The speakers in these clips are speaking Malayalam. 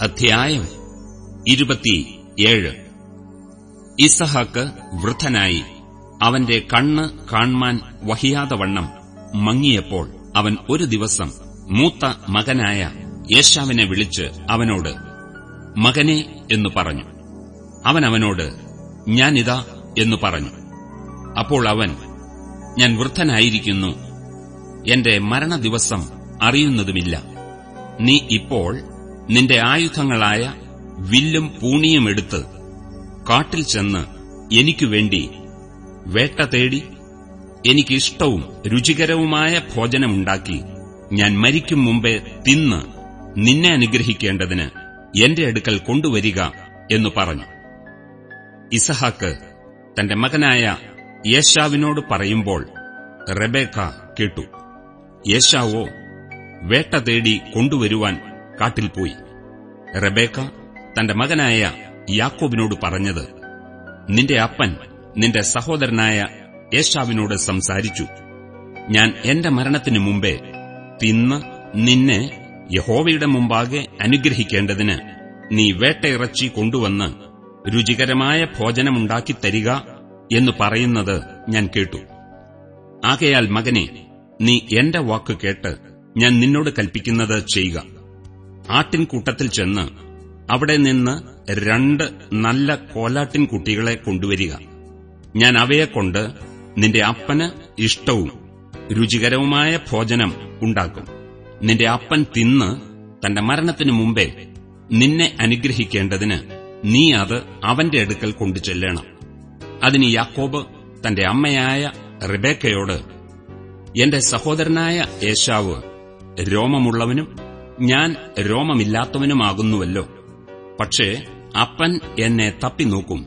അധ്യായം ഇരുപത്തിയേഴ്. ഇസഹാക്ക് വൃദ്ധനായി അവന്റെ കണ്ണ് കാൺമാൻ വഹിയാതെ വണ്ണം മങ്ങിയപ്പോൾ അവൻ ഒരു ദിവസം മൂത്ത മകനായ യേശാവിനെ വിളിച്ച് അവനോട് മകനെ എന്നു പറഞ്ഞു. അവൻ അവനോട് ഞാനിതാ എന്നു പറഞ്ഞു. അപ്പോൾ അവൻ ഞാൻ വൃദ്ധനായിരിക്കുന്നു. എന്റെ മരണദിവസം അറിയുന്നതുമില്ല. നീ ഇപ്പോൾ നിന്റെ ആയുധങ്ങളായ വില്ലും പൂണിയും എടുത്ത് കാട്ടിൽ ചെന്ന് എനിക്കു വേണ്ടി വേട്ട തേടി എനിക്കിഷ്ടവും രുചികരവുമായ ഭോജനമുണ്ടാക്കി ഞാൻ മരിക്കും മുമ്പേ തിന്ന് നിന്നെ അനുഗ്രഹിക്കേണ്ടതിന് എന്റെ അടുക്കൽ കൊണ്ടുവരിക എന്നു പറഞ്ഞു. ഇസഹാക്ക് തന്റെ മകനായ യേശാവിനോട് പറയുമ്പോൾ റെബേക്ക കേട്ടു യേശാവോ വേട്ട തേടി കൊണ്ടുവരുവാൻ കാട്ടിൽ പോയി. റബേക്ക തന്റെ മകനായ യാക്കോബിനോട് പറഞ്ഞത് നിന്റെ അപ്പൻ നിന്റെ സഹോദരനായ യേശാവിനോട് സംസാരിച്ചു. ഞാൻ എന്റെ മരണത്തിനു മുമ്പേ തിന്ന് നിന്നെ യഹോവയുടെ മുമ്പാകെ അനുഗ്രഹിക്കേണ്ടതിന് നീ വേട്ടയിറച്ചി കൊണ്ടുവന്ന് രുചികരമായ ഭോജനമുണ്ടാക്കി തരിക എന്ന് പറയുന്നത് ഞാൻ കേട്ടു. ആകയാൽ മകനെ നീ എന്റെ വാക്ക് കേട്ട് ഞാൻ നിന്നോട് കൽപ്പിക്കുന്നത് ചെയ്യുക. ആട്ടിൻകൂട്ടത്തിൽ ചെന്ന് അവിടെ നിന്ന് രണ്ട് നല്ല കോലാട്ടിൻകുട്ടികളെ കൊണ്ടുവരിക. ഞാൻ അവയെക്കൊണ്ട് നിന്റെ അപ്പന് ഇഷ്ടവും രുചികരവുമായ ഭോജനം ഉണ്ടാക്കും. നിന്റെ അപ്പൻ തിന്ന് തന്റെ മരണത്തിനു മുമ്പേ നിന്നെ അനുഗ്രഹിക്കേണ്ടതിന് നീ അത് അവന്റെ അടുക്കൽ കൊണ്ടു ചെല്ലണം. അതിന് യാക്കോബ് തന്റെ അമ്മയായ റിബേക്കയോട് എന്റെ സഹോദരനായ യേശാവ് രോമമുള്ളവനും ഞാൻ രോമമില്ലാത്തവനുമാകുന്നുവല്ലോ. പക്ഷേ അപ്പൻ എന്നെ തപ്പി നോക്കും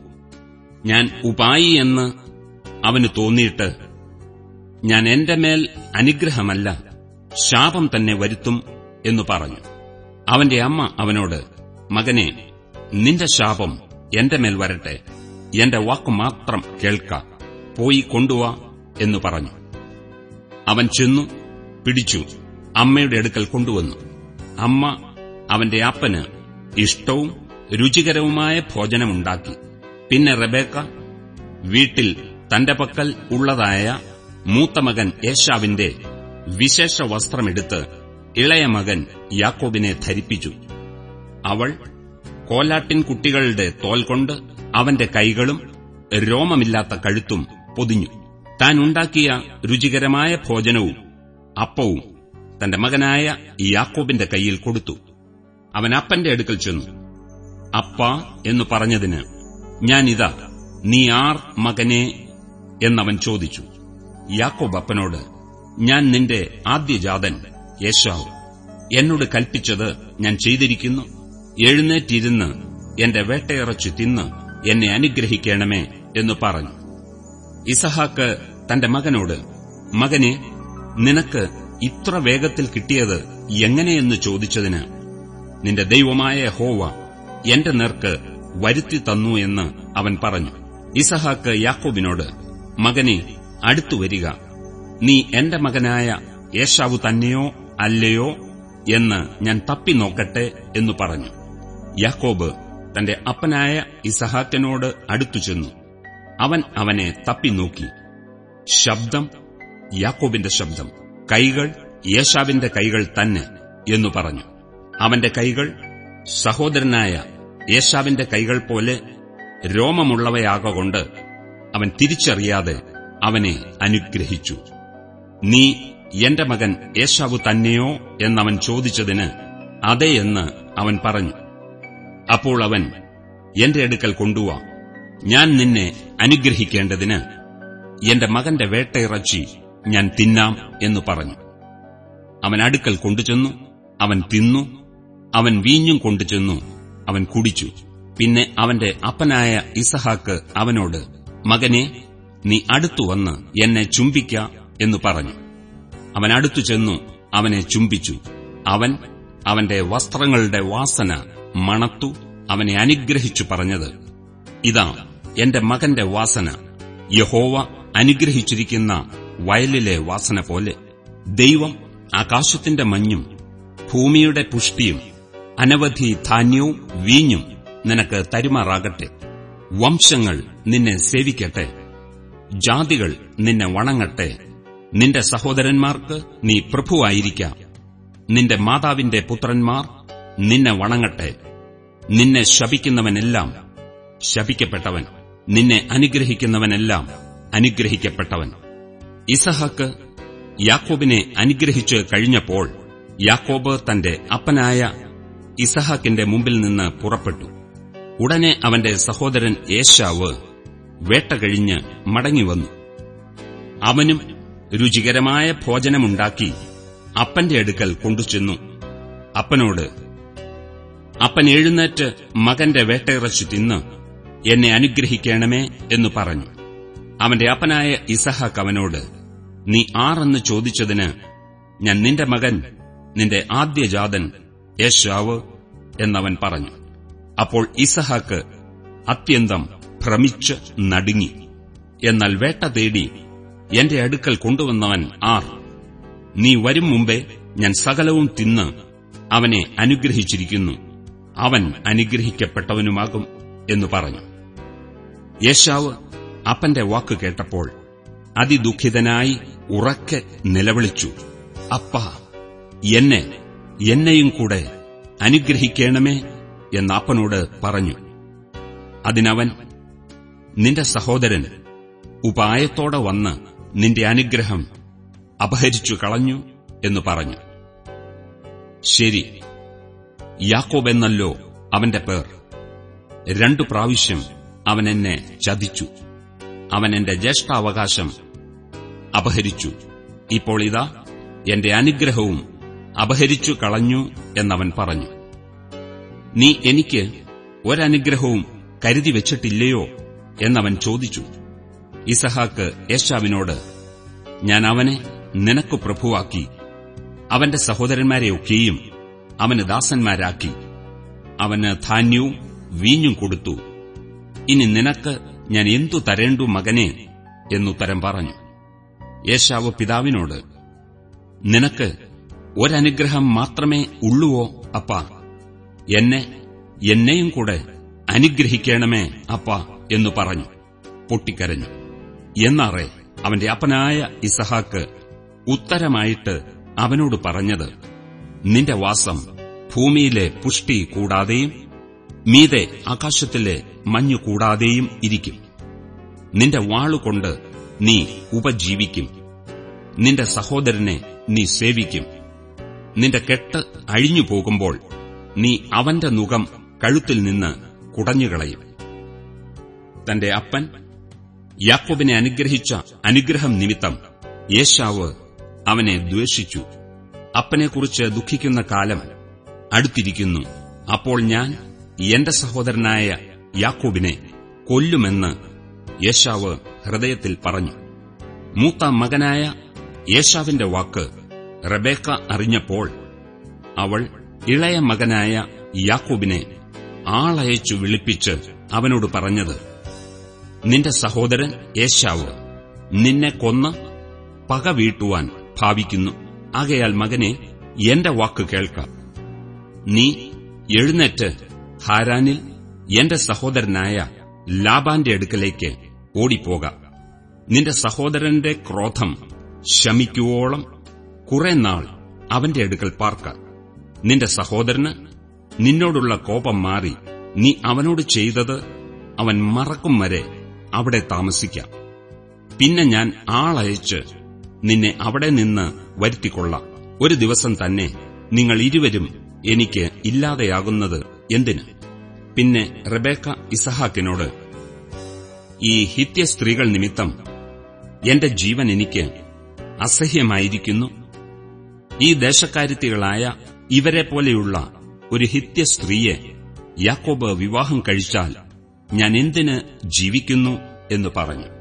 ഞാൻ ഉപായി എന്ന് അവന് തോന്നിയിട്ട് ഞാൻ എന്റെ മേൽ അനുഗ്രഹമല്ല ശാപം തന്നെ വരുത്തും എന്നു പറഞ്ഞു. അവന്റെ അമ്മ അവനോട് മകനെ നിന്റെ ശാപം എന്റെ മേൽ വരട്ടെ. എന്റെ വാക്കു മാത്രം കേൾക്ക. പോയി കൊണ്ടുവാ എന്നു പറഞ്ഞു. അവൻ ചെന്നു പിടിച്ചു അമ്മയുടെ അടുക്കൽ കൊണ്ടുവന്നു. അമ്മ അവന്റെ അപ്പന് ഇഷ്ടവും രുചികരവുമായ ഭോജനമുണ്ടാക്കി. പിന്നെ റബേക്ക വീട്ടിൽ തന്റെ പക്കൽ ഉള്ളതായ മൂത്തമകൻ യേശാവിന്റെ വിശേഷ വസ്ത്രമെടുത്ത് ഇളയ മകൻ യാക്കോബിനെ ധരിപ്പിച്ചു. അവൾ കോലാട്ടിൻ കുട്ടികളുടെ തോൽ കൊണ്ട് അവന്റെ കൈകളും രോമമില്ലാത്ത കഴുത്തും പൊതിഞ്ഞു. താൻ ഉണ്ടാക്കിയ രുചികരമായ ഭോജനവും അപ്പവും തന്റെ മകനായ യാക്കോബിന്റെ കയ്യിൽ കൊടുത്തു. അവൻ അപ്പന്റെ അടുക്കൽ ചെന്നു. അപ്പ എന്നു പറഞ്ഞതിന് ഞാനിതാ നീ ആർ മകനെ എന്നവൻ ചോദിച്ചു. യാക്കോബ് അപ്പനോട് ഞാൻ നിന്റെ ആദ്യജാതൻ യേശാവ് എന്നോട് കൽപ്പിച്ചത് ഞാൻ ചെയ്തിരിക്കുന്നു. എഴുന്നേറ്റിരുന്ന് എന്റെ വേട്ടയിറച്ചു തിന്ന് എന്നെ അനുഗ്രഹിക്കണമേ എന്നു പറഞ്ഞു. ഇസഹാക്ക് തന്റെ മകനോട് മകനെ നിനക്ക് ഇത്ര വേഗത്തിൽ കിട്ടിയത് എങ്ങനെയെന്ന് ചോദിച്ചതിന് നിന്റെ ദൈവമായ ഹോവ എന്റെ നേർക്ക് വരുത്തി തന്നു എന്ന് അവൻ പറഞ്ഞു. ഇസഹാക്ക് യാക്കോബിനോട് മകനെ അടുത്തു വരിക. നീ എന്റെ മകനായ യേശാവു തന്നെയോ അല്ലയോ എന്ന് ഞാൻ തപ്പി നോക്കട്ടെ എന്നു പറഞ്ഞു. യാക്കോബ് തന്റെ അപ്പനായ ഇസഹാക്കിനോട് അടുത്തു ചെന്നു. അവൻ അവനെ തപ്പി നോക്കി. ശബ്ദം യാക്കോബിന്റെ ശബ്ദം. കൈകൾ യേശാവിന്റെ കൈകൾ തന്നെ എന്നു പറഞ്ഞു. അവന്റെ കൈകൾ സഹോദരനായ യേശാവിന്റെ കൈകൾ പോലെ രോമമുള്ളവയാകൊണ്ട് അവൻ തിരിച്ചറിയാതെ അവനെ അനുഗ്രഹിച്ചു. നീ എന്റെ മകൻ യേശാവു തന്നെയോ? എന്നവൻ ചോദിച്ചതിന് അതെ എന്ന് അവൻ പറഞ്ഞു. അപ്പോൾ അവൻ എന്റെ അടുക്കൽ കൊണ്ടുവാ. ഞാൻ നിന്നെ അനുഗ്രഹിക്കേണ്ടതിന് എന്റെ മകന്റെ വേട്ടയിറച്ചി ഞാൻ തിന്നാം എന്ന് പറഞ്ഞു. അവൻ അടുക്കൽ കൊണ്ടുചെന്നു അവൻ തിന്നു അവൻ വീഞ്ഞും കൊണ്ടുചെന്നു അവൻ കുടിച്ചു. പിന്നെ അവന്റെ അപ്പനായ ഇസഹാക്ക് അവനോട് മകനെ നീ അടുത്തു വന്ന് എന്നെ ചുംബിക്ക എന്ന് പറഞ്ഞു. അവൻ അടുത്തു ചെന്നു അവനെ ചുംബിച്ചു. അവൻ അവന്റെ വസ്ത്രങ്ങളുടെ വാസന മണത്തു അവനെ അനുഗ്രഹിച്ചു പറഞ്ഞത് ഇതാ എന്റെ മകന്റെ വാസന. യഹോവ അനുഗ്രഹിച്ചിരിക്കുന്ന വയലിലെ വാസന പോലെ. ദൈവം ആകാശത്തിന്റെ മഞ്ഞും ഭൂമിയുടെ പുഷ്ടിയും അനവധി ധാന്യവും വീഞ്ഞും നിനക്ക് തരുമാറാകട്ടെ. വംശങ്ങൾ നിന്നെ സേവിക്കട്ടെ. ജാതികൾ നിന്നെ വണങ്ങട്ടെ. നിന്റെ സഹോദരന്മാർക്ക് നീ പ്രഭുവായിരിക്കാം. നിന്റെ മാതാവിന്റെ പുത്രന്മാർ നിന്നെ വണങ്ങട്ടെ. നിന്നെ ശപിക്കുന്നവനെല്ലാം ശപിക്കപ്പെട്ടവൻ. നിന്നെ അനുഗ്രഹിക്കുന്നവനെല്ലാം അനുഗ്രഹിക്കപ്പെട്ടവൻ. ഇസഹാക്ക് യാക്കോബിനെ അനുഗ്രഹിച്ച് കഴിഞ്ഞപ്പോൾ യാക്കോബ് തന്റെ അപ്പനായ ഇസഹാക്കിന്റെ മുമ്പിൽ നിന്ന് പുറപ്പെട്ടു. ഉടനെ അവന്റെ സഹോദരൻ ഏശാവ് വേട്ട കഴിഞ്ഞ് മടങ്ങിവന്നു അവനും രുചികരമായ ഭോജനമുണ്ടാക്കി അപ്പന്റെ അടുക്കൽ കൊണ്ടുചെന്നു. അപ്പനോട് അപ്പൻ എഴുന്നേറ്റ് മകന്റെ വേട്ടയിറച്ചു തിന്ന് എന്നെ അനുഗ്രഹിക്കണമേ എന്നു പറഞ്ഞു. അവന്റെ അപ്പനായ ഇസഹാക്ക് അവനോട് നീ ആറെന്ന് ചോദിച്ചതിന് ഞാൻ നിന്റെ മകൻ നിന്റെ ആദ്യജാതൻ യേശാവ് എന്നവൻ പറഞ്ഞു. അപ്പോൾ ഇസഹാക്ക് അത്യന്തം ഭ്രമിച്ച് നടുങ്ങി. എന്നാൽ വേട്ട തേടി എന്റെ അടുക്കൽ കൊണ്ടുവന്നവൻ ആർ നീ വരും മുമ്പേ ഞാൻ സകലവും തിന്ന് അവനെ അനുഗ്രഹിച്ചിരിക്കുന്നു. അവൻ അനുഗ്രഹിക്കപ്പെട്ടവനുമാകും എന്നു പറഞ്ഞു. യേശാവ് അപ്പന്റെ വാക്ക് കേട്ടപ്പോൾ അതിദുഃഖിതനായി ഉറക്കെ നിലവിളിച്ചു അപ്പ എന്നെ എന്നെയും കൂടെ അനുഗ്രഹിക്കണമേ? എന്നാപ്പനോട് പറഞ്ഞു. അതിനവൻ നിന്റെ സഹോദരൻ ഉപായത്തോടെ വന്ന് നിന്റെ അനുഗ്രഹം അപഹരിച്ചു കളഞ്ഞു എന്ന് പറഞ്ഞു. ശരി യാക്കോബ് എന്നല്ലോ അവന്റെ പേർ. രണ്ടു പ്രാവശ്യം അവൻ എന്നെ ചതിച്ചു. അവൻ എന്റെ ജ്യേഷ്ഠാവകാശം അപഹരിച്ചു. ഇപ്പോൾ ഇതാ എന്റെ അനുഗ്രഹവും അപഹരിച്ചു കളഞ്ഞു എന്നവൻ പറഞ്ഞു. നീ എനിക്ക് ഒരനുഗ്രഹവും കരുതി വച്ചിട്ടില്ലയോ എന്നവൻ ചോദിച്ചു. ഇസഹാക്ക് യേശാവിനോട് ഞാൻ അവനെ നിനക്കു പ്രഭുവാക്കി അവന്റെ സഹോദരന്മാരെയൊക്കെയും അവന് ദാസന്മാരാക്കി അവന് ധാന്യവും വീഞ്ഞും കൊടുത്തു. ഇനി നിനക്ക് ഞാൻ എന്തു തരേണ്ടു മകനെ എന്നുത്തരം പറഞ്ഞു. യേശാവ് പിതാവിനോട് നിനക്ക് ഒരനുഗ്രഹം മാത്രമേ ഉള്ളുവോ അപ്പ. എന്നെ എന്നെയും കൂടെ അനുഗ്രഹിക്കണമേ അപ്പ എന്നു പറഞ്ഞു. പൊട്ടിക്കരഞ്ഞു. എന്നാറെ അവന്റെ അപ്പനായ ഇസഹാക്ക് ഉത്തരമായിട്ട് അവനോട് പറഞ്ഞത് നിന്റെ വാസം ഭൂമിയിലെ പുഷ്ടി കൂടാതെയും മീതെ ആകാശത്തിലെ മഞ്ഞു കൂടാതെയും ഇരിക്കും. നിന്റെ വാളുകൊണ്ട് നീ ഉപജീവിക്കും. നിന്റെ സഹോദരനെ നീ സേവിക്കും. നിന്റെ കെട്ട് അഴിഞ്ഞു പോകുമ്പോൾ നീ അവന്റെ മുഖം കഴുത്തിൽ നിന്ന് കുടഞ്ഞുകളയും. തന്റെ അപ്പൻ യാക്കോബിനെ അനുഗ്രഹിച്ച അനുഗ്രഹം നിമിത്തം യേശാവ് അവനെ ദ്വേഷിച്ചു. അപ്പനെക്കുറിച്ച് ദുഃഖിക്കുന്ന കാലം അടുത്തിരിക്കുന്നു. അപ്പോൾ ഞാൻ എന്റെ സഹോദരനായ യാക്കോബിനെ കൊല്ലുമെന്ന് യേശാവ് ഹൃദയത്തിൽ പറഞ്ഞു. മൂത്ത മകനായ യേശാവിന്റെ വാക്ക് റബേക്ക അറിഞ്ഞപ്പോൾ അവൾ ഇളയ മകനായ യാക്കോബിനെ ആളയച്ചു വിളിപ്പിച്ച് അവനോട് പറഞ്ഞത് നിന്റെ സഹോദരൻ യേശാവ് നിന്നെ കൊന്ന് പക വീട്ടുവാൻ ഭാവിക്കുന്നു. ആകയാൽ മകനെ എന്റെ വാക്ക് കേൾക്കാം. നീ എഴുന്നേറ്റ് ഹാരാനിൽ എന്റെ സഹോദരനായ ലാബാന്റെ അടുക്കലേക്ക് ഓടിപ്പോക. നിന്റെ സഹോദരന്റെ ക്രോധം ശമിക്കുവോളം കുറെ നാൾ അവന്റെ അടുക്കൽ പാർക്ക. നിന്റെ സഹോദരന് നിന്നോടുള്ള കോപം മാറി നീ അവനോട് ചെയ്തത് അവൻ മറക്കും വരെ അവിടെ താമസിക്കാം. പിന്നെ ഞാൻ ആളയച്ച് നിന്നെ അവിടെ നിന്ന് വരുത്തിക്കൊള്ളാം. ഒരു ദിവസം തന്നെ നിങ്ങൾ ഇരുവരും എനിക്ക് ഇല്ലാതെയാകുന്നത് എന്തിന്? പിന്നെ റബേക്ക ഇസഹാക്കിനോട് ഈ ഹിത്യ സ്ത്രീകൾ നിമിത്തം എന്റെ ജീവൻ എനിക്ക് അസഹ്യമായിരിക്കുന്നു. ഈ ദേശക്കാരുത്തികളായ ഇവരെ പോലെയുള്ള ഒരു ഹിത്യ സ്ത്രീയെ യാക്കോബ് വിവാഹം കഴിച്ചാൽ ഞാൻ എന്തിന് ജീവിക്കുന്നു? എന്ന് പറഞ്ഞു.